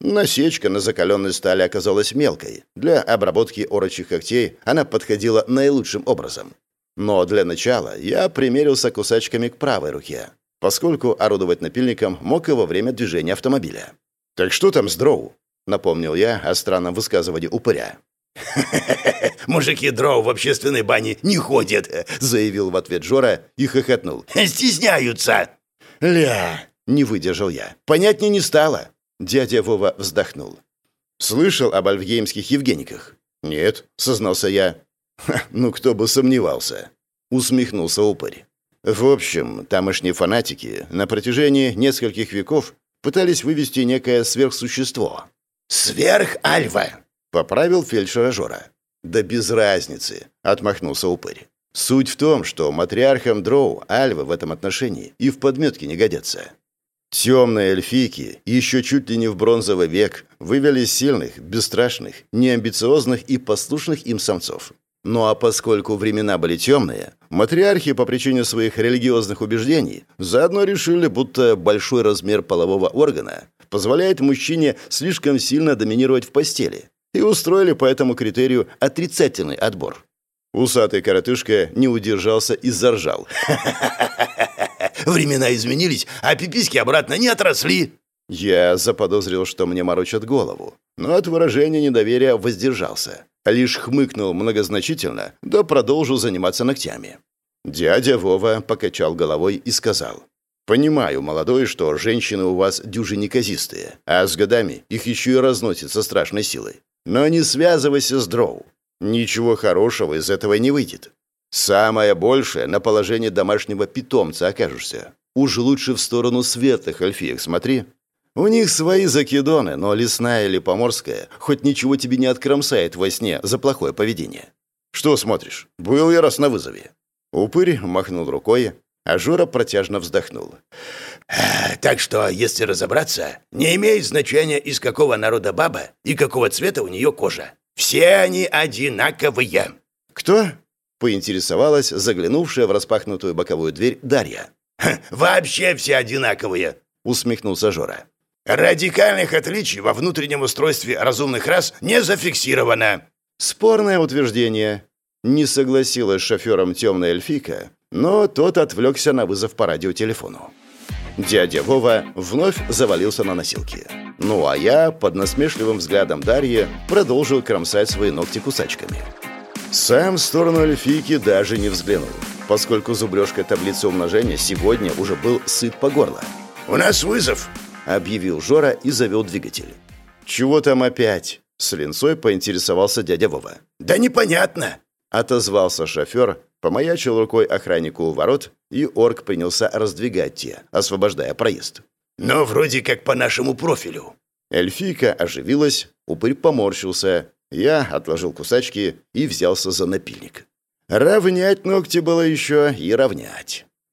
A: Насечка на закаленной стали оказалась мелкой. Для обработки орочих когтей она подходила наилучшим образом. Но для начала я примерился кусачками к правой руке, поскольку орудовать напильником мог и во время движения автомобиля. «Так что там с дроу?» — напомнил я о странном высказывании упыря.
B: «Мужики дров в общественной бане не ходят», — заявил в ответ Жора и хохотнул. «Стесняются!»
A: «Ля!» — не выдержал я. «Понятнее не стало!» Дядя Вова вздохнул. «Слышал об альфгеймских Евгениках?» «Нет», — сознался я. «Ну, кто бы сомневался!» — усмехнулся упырь. В общем, тамошние фанатики на протяжении нескольких веков пытались вывести некое сверхсущество.
B: «Сверх-альва!»
A: — поправил фельдшера Жора. «Да без разницы», — отмахнулся упырь. «Суть в том, что матриархам Дроу альвы в этом отношении и в подметке не годятся. Темные эльфийки еще чуть ли не в бронзовый век вывели сильных, бесстрашных, неамбициозных и послушных им самцов. Ну а поскольку времена были темные, матриархи по причине своих религиозных убеждений заодно решили, будто большой размер полового органа позволяет мужчине слишком сильно доминировать в постели, и устроили по этому критерию отрицательный отбор. Усатый коротышка не удержался и заржал.
B: «Времена изменились, а пиписьки обратно не отросли!»
A: Я заподозрил, что мне морочат голову, но от выражения недоверия воздержался. Лишь хмыкнул многозначительно, да продолжил заниматься ногтями. Дядя Вова покачал головой и сказал. «Понимаю, молодой, что женщины у вас дюжи неказистые, а с годами их еще и разносит со страшной силой. Но не связывайся с дроу. Ничего хорошего из этого не выйдет. Самое большее на положение домашнего питомца окажешься. Уж лучше в сторону светлых эльфиек смотри. У них свои закидоны, но лесная или поморская хоть ничего тебе не откромсает во сне за плохое поведение. Что смотришь? Был я раз на вызове. Упырь махнул рукой, а Жора протяжно вздохнул.
B: «Так что, если разобраться, не имеет значения, из какого народа баба и какого цвета у нее кожа. Все они одинаковые».
A: «Кто?» — поинтересовалась заглянувшая в распахнутую боковую дверь Дарья.
B: «Вообще все одинаковые», — усмехнулся Жора. Радикальных отличий во внутреннем устройстве разумных рас не зафиксировано.
A: Спорное утверждение. Не согласилась с шофером темная эльфика, но тот отвлекся на вызов по радиотелефону. Дядя Вова вновь завалился на носилки. Ну а я, под насмешливым взглядом Дарьи, продолжил кромсать свои ногти кусачками. Сам в сторону эльфийки даже не взглянул, поскольку зубрежка таблицы умножения сегодня уже был сыт по горло.
B: «У нас вызов!»
A: Объявил Жора и завел двигатель. «Чего там опять?» — с линцой поинтересовался дядя Вова.
B: «Да непонятно!»
A: — отозвался шофер, помаячил рукой охраннику у ворот, и орк принялся раздвигать те, освобождая проезд.
B: «Но вроде как по нашему профилю».
A: Эльфийка оживилась, упырь поморщился. Я отложил кусачки и взялся за напильник. Равнять ногти было еще и равнять.